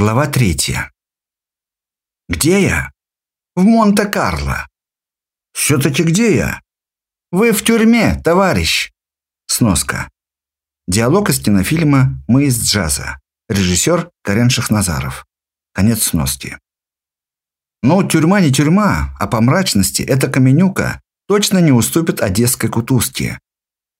Глава третья. Где я? В Монте-Карло. Все-таки где я? Вы в тюрьме, товарищ. Сноска. Диалог из кинофильма «Мы из джаза». Режиссер Карен Шахназаров. Конец сноски. Но тюрьма не тюрьма, а по мрачности эта каменюка точно не уступит одесской кутузке.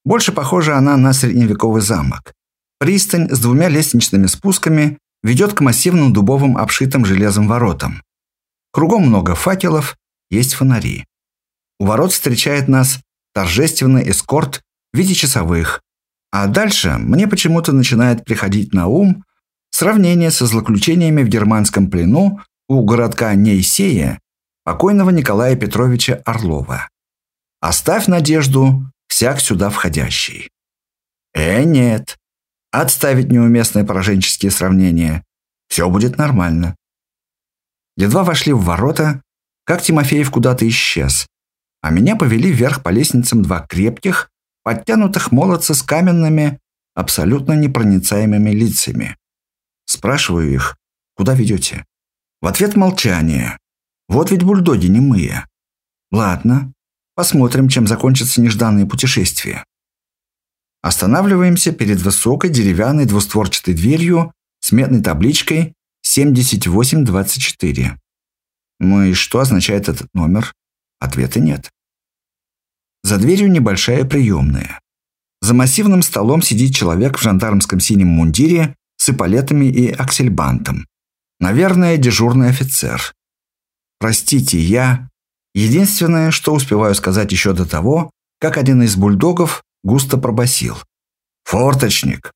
Больше похожа она на средневековый замок. Пристань с двумя лестничными спусками ведет к массивным дубовым обшитым железом воротам. Кругом много факелов, есть фонари. У ворот встречает нас торжественный эскорт в виде часовых. А дальше мне почему-то начинает приходить на ум сравнение со злоключениями в германском плену у городка Нейсея покойного Николая Петровича Орлова. «Оставь надежду, всяк сюда входящий». Э, нет, отставить неуместные пораженческие сравнения. Все будет нормально. Едва вошли в ворота, как Тимофеев куда-то исчез, а меня повели вверх по лестницам два крепких, подтянутых молодца с каменными, абсолютно непроницаемыми лицами. Спрашиваю их, куда ведете? В ответ молчание. Вот ведь бульдоги немые. Ладно, посмотрим, чем закончится нежданное путешествие. Останавливаемся перед высокой деревянной двустворчатой дверью с медной табличкой 7824. Ну и что означает этот номер? Ответа нет. За дверью небольшая приемная. За массивным столом сидит человек в жандармском синем мундире с эполетами и аксельбантом. Наверное, дежурный офицер. Простите, я... Единственное, что успеваю сказать еще до того, как один из бульдогов густо пробасил. «Форточник!»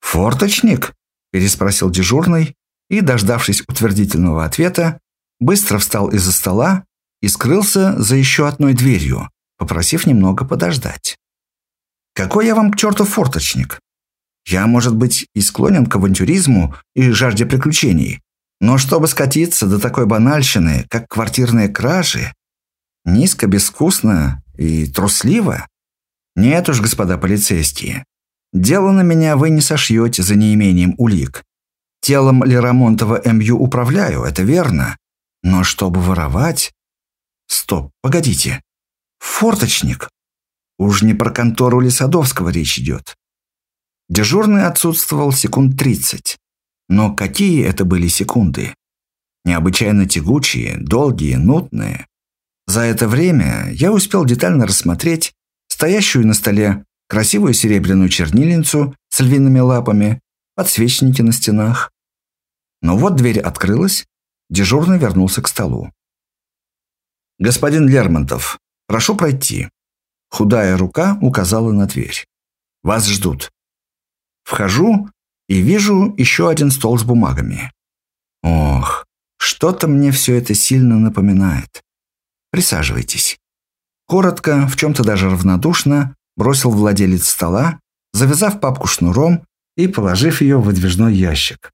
«Форточник?» – переспросил дежурный и, дождавшись утвердительного ответа, быстро встал из-за стола и скрылся за еще одной дверью, попросив немного подождать. «Какой я вам к черту форточник? Я, может быть, и склонен к авантюризму и жажде приключений, но чтобы скатиться до такой банальщины, как квартирные кражи, низко, безвкусно и трусливо, нет уж, господа полицейские. Дело на меня вы не сошьете за неимением улик. Телом Лерамонтова МЮ управляю, это верно. Но чтобы воровать... Стоп, погодите. Форточник. Уж не про контору Лисадовского речь идет. Дежурный отсутствовал секунд тридцать. Но какие это были секунды? Необычайно тягучие, долгие, нутные. За это время я успел детально рассмотреть стоящую на столе красивую серебряную чернильницу с львиными лапами, подсвечники на стенах. Но вот дверь открылась, дежурный вернулся к столу. «Господин Лермонтов, прошу пройти». Худая рука указала на дверь. «Вас ждут». Вхожу и вижу еще один стол с бумагами. Ох, что-то мне все это сильно напоминает. Присаживайтесь. Коротко, в чем-то даже равнодушно, бросил владелец стола, завязав папку шнуром и положив ее в выдвижной ящик.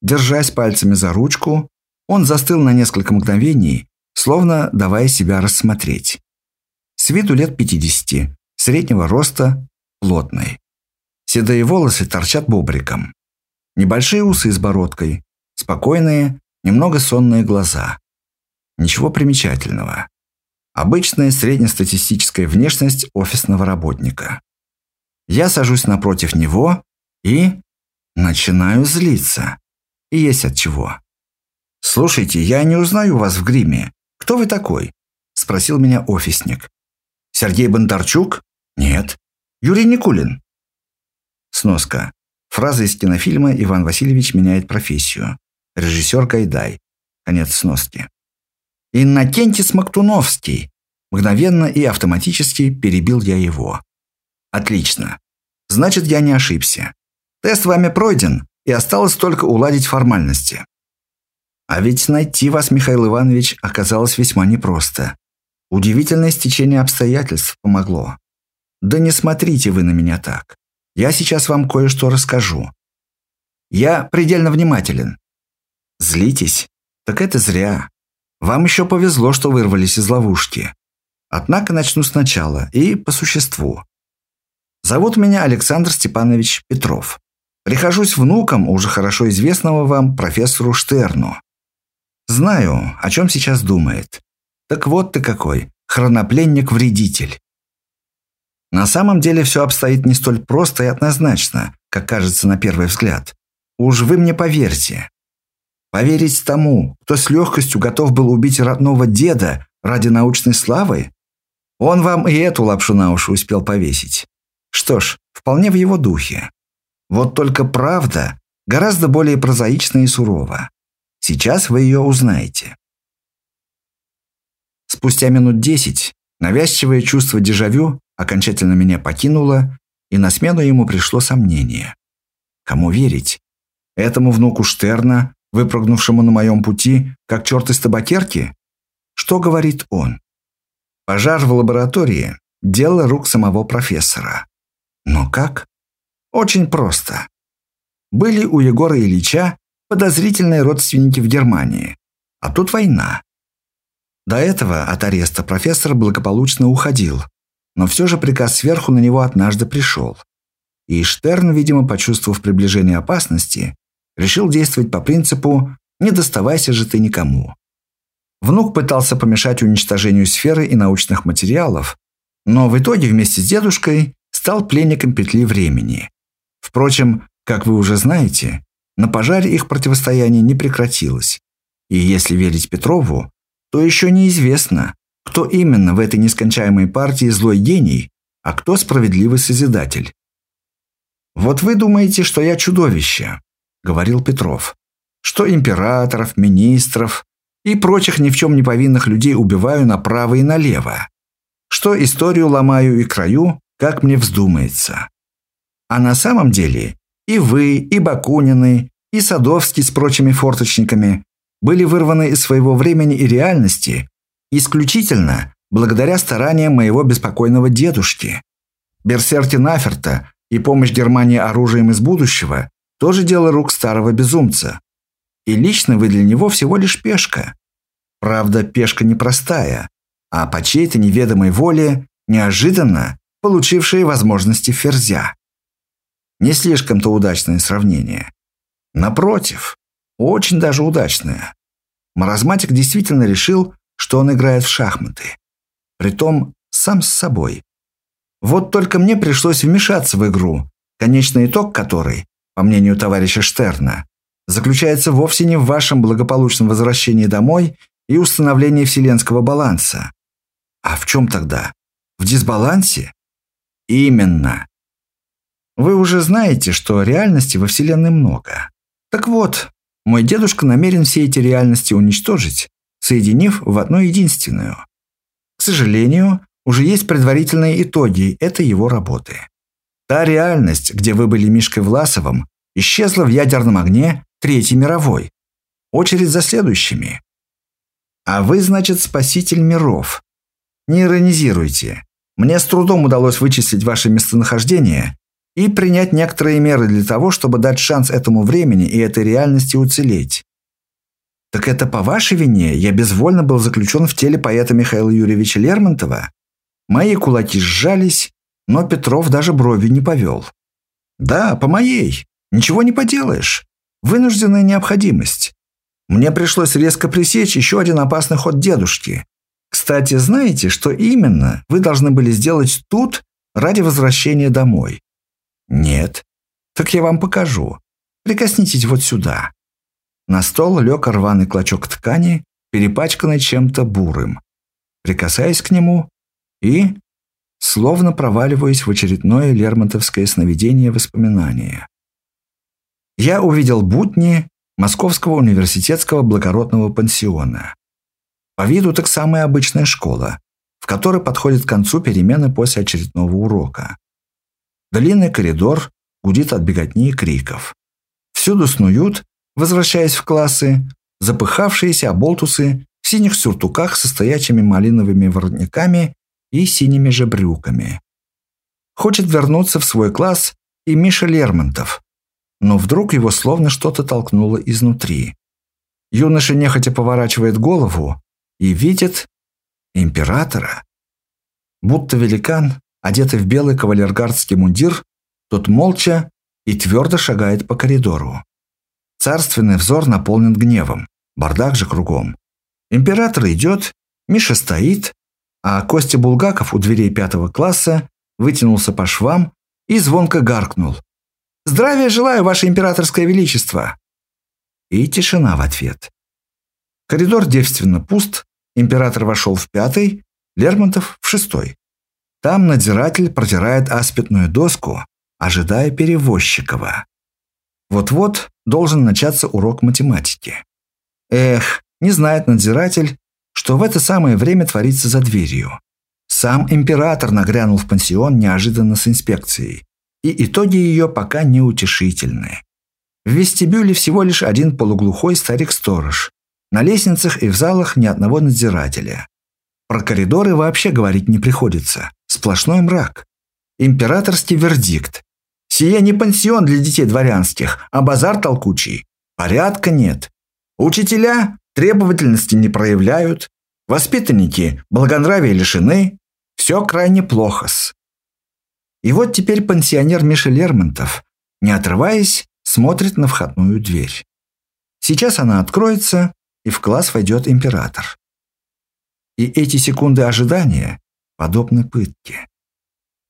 Держась пальцами за ручку, он застыл на несколько мгновений, словно давая себя рассмотреть. С виду лет 50, среднего роста, плотный. Седые волосы торчат бобриком. Небольшие усы с бородкой, спокойные, немного сонные глаза. Ничего примечательного. Обычная среднестатистическая внешность офисного работника. Я сажусь напротив него и начинаю злиться. И есть от чего. «Слушайте, я не узнаю вас в гриме. Кто вы такой?» – спросил меня офисник. «Сергей Бондарчук?» «Нет». «Юрий Никулин?» Сноска. Фраза из кинофильма «Иван Васильевич меняет профессию». Режиссер Гайдай. Конец сноски. «Иннокентий Смоктуновский!» Мгновенно и автоматически перебил я его. «Отлично. Значит, я не ошибся. Тест вами пройден, и осталось только уладить формальности. А ведь найти вас, Михаил Иванович, оказалось весьма непросто. Удивительное стечение обстоятельств помогло. Да не смотрите вы на меня так. Я сейчас вам кое-что расскажу. Я предельно внимателен. Злитесь? Так это зря. Вам еще повезло, что вырвались из ловушки. Однако начну сначала и по существу. Зовут меня Александр Степанович Петров. Прихожусь внуком уже хорошо известного вам профессору Штерну. Знаю, о чем сейчас думает. Так вот ты какой, хронопленник-вредитель. На самом деле все обстоит не столь просто и однозначно, как кажется на первый взгляд. Уж вы мне поверьте. Поверить тому, кто с легкостью готов был убить родного деда ради научной славы? Он вам и эту лапшу на уши успел повесить. Что ж, вполне в его духе. Вот только правда гораздо более прозаична и сурова. Сейчас вы ее узнаете. Спустя минут десять навязчивое чувство дежавю окончательно меня покинуло, и на смену ему пришло сомнение. Кому верить? Этому внуку Штерна, выпрыгнувшему на моем пути, как черт из табакерки? Что говорит он? Пожар в лаборатории – дело рук самого профессора. Но как? Очень просто. Были у Егора Ильича подозрительные родственники в Германии, а тут война. До этого от ареста профессор благополучно уходил, но все же приказ сверху на него однажды пришел. И Штерн, видимо, почувствовав приближение опасности, решил действовать по принципу «не доставайся же ты никому». Внук пытался помешать уничтожению сферы и научных материалов, но в итоге вместе с дедушкой стал пленником петли времени. Впрочем, как вы уже знаете, на пожаре их противостояние не прекратилось. И если верить Петрову, то еще неизвестно, кто именно в этой нескончаемой партии злой гений, а кто справедливый созидатель. «Вот вы думаете, что я чудовище», — говорил Петров, «что императоров, министров и прочих ни в чем не повинных людей убиваю направо и налево, что историю ломаю и краю, как мне вздумается. А на самом деле и вы, и Бакунины, и Садовский с прочими форточниками были вырваны из своего времени и реальности Исключительно благодаря стараниям моего беспокойного дедушки. Берсерки Наферта и помощь Германии оружием из будущего – тоже дело рук старого безумца. И лично вы для него всего лишь пешка. Правда, пешка непростая, а по чьей-то неведомой воле неожиданно получившая возможности ферзя. Не слишком-то удачное сравнение. Напротив, очень даже удачное. Маразматик действительно решил, что он играет в шахматы. Притом сам с собой. Вот только мне пришлось вмешаться в игру, конечный итог которой, по мнению товарища Штерна, заключается вовсе не в вашем благополучном возвращении домой и установлении вселенского баланса. А в чем тогда? В дисбалансе? Именно. Вы уже знаете, что реальности во Вселенной много. Так вот, мой дедушка намерен все эти реальности уничтожить соединив в одну единственную. К сожалению, уже есть предварительные итоги этой его работы. Та реальность, где вы были Мишкой Власовым, исчезла в ядерном огне Третьей мировой. Очередь за следующими. А вы, значит, спаситель миров. Не иронизируйте. Мне с трудом удалось вычислить ваше местонахождение и принять некоторые меры для того, чтобы дать шанс этому времени и этой реальности уцелеть. Так это по вашей вине я безвольно был заключен в теле поэта Михаила Юрьевича Лермонтова? Мои кулаки сжались, но Петров даже бровью не повел. Да, по моей. Ничего не поделаешь. Вынужденная необходимость. Мне пришлось резко пресечь еще один опасный ход дедушки. Кстати, знаете, что именно вы должны были сделать тут ради возвращения домой? Нет. Так я вам покажу. Прикоснитесь вот сюда. На стол лег рваный клочок ткани, перепачканный чем-то бурым. Прикасаясь к нему и, словно проваливаясь в очередное лермонтовское сновидение воспоминания. Я увидел будни Московского университетского благородного пансиона. По виду так самая обычная школа, в которой подходит к концу перемены после очередного урока. Длинный коридор гудит от беготни и криков. Всюду снуют возвращаясь в классы, запыхавшиеся оболтусы в синих сюртуках со стоячими малиновыми воротниками и синими же брюками. Хочет вернуться в свой класс и Миша Лермонтов, но вдруг его словно что-то толкнуло изнутри. Юноша нехотя поворачивает голову и видит императора. Будто великан, одетый в белый кавалергардский мундир, тот молча и твердо шагает по коридору. Царственный взор наполнен гневом, бардак же кругом. Император идет, Миша стоит, а Костя Булгаков у дверей пятого класса вытянулся по швам и звонко гаркнул. «Здравия желаю, Ваше Императорское Величество!» И тишина в ответ. Коридор девственно пуст, император вошел в пятый, Лермонтов в шестой. Там надзиратель протирает аспидную доску, ожидая перевозчикова. Вот-вот должен начаться урок математики. Эх, не знает надзиратель, что в это самое время творится за дверью. Сам император нагрянул в пансион неожиданно с инспекцией, и итоги ее пока неутешительны. В вестибюле всего лишь один полуглухой старик-сторож. На лестницах и в залах ни одного надзирателя. Про коридоры вообще говорить не приходится. Сплошной мрак. Императорский вердикт. Сие не пансион для детей дворянских, а базар толкучий. Порядка нет. Учителя требовательности не проявляют, воспитанники благонравия лишены, все крайне плохо-с. И вот теперь пансионер Миша Лермонтов, не отрываясь, смотрит на входную дверь. Сейчас она откроется, и в класс войдет император. И эти секунды ожидания подобны пытке.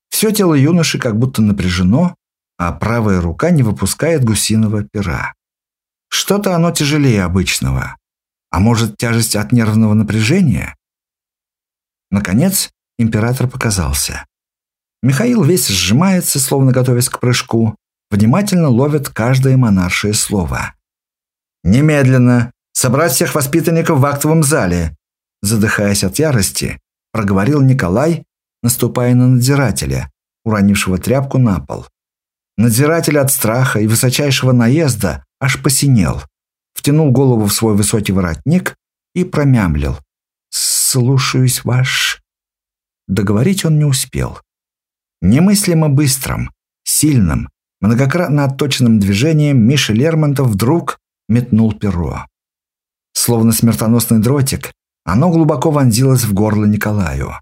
Все тело юноши как будто напряжено, а правая рука не выпускает гусиного пера. Что-то оно тяжелее обычного. А может, тяжесть от нервного напряжения? Наконец, император показался. Михаил весь сжимается, словно готовясь к прыжку, внимательно ловит каждое монаршее слово. «Немедленно! Собрать всех воспитанников в актовом зале!» Задыхаясь от ярости, проговорил Николай, наступая на надзирателя, уронившего тряпку на пол. Надзиратель от страха и высочайшего наезда аж посинел втянул голову в свой высокий воротник и промямлил. «Слушаюсь, ваш...» Договорить он не успел. Немыслимо быстрым, сильным, многократно отточенным движением Миша Лермонтов вдруг метнул перо. Словно смертоносный дротик, оно глубоко вонзилось в горло Николаю.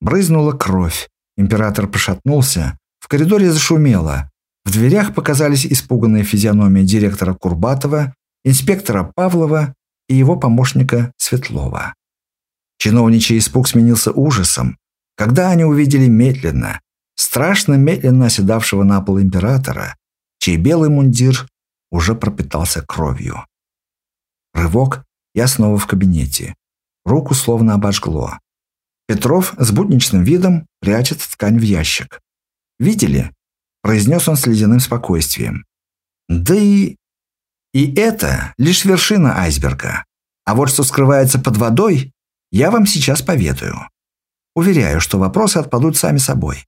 Брызнула кровь. Император пошатнулся. В коридоре зашумело. В дверях показались испуганные физиономии директора Курбатова инспектора Павлова и его помощника Светлова. Чиновничий испуг сменился ужасом, когда они увидели медленно, страшно медленно оседавшего на пол императора, чей белый мундир уже пропитался кровью. Рывок, я снова в кабинете. Руку словно обожгло. Петров с будничным видом прячет ткань в ящик. «Видели?» – произнес он с ледяным спокойствием. «Да и и это лишь вершина айсберга. А вот что скрывается под водой, я вам сейчас поведаю. Уверяю, что вопросы отпадут сами собой.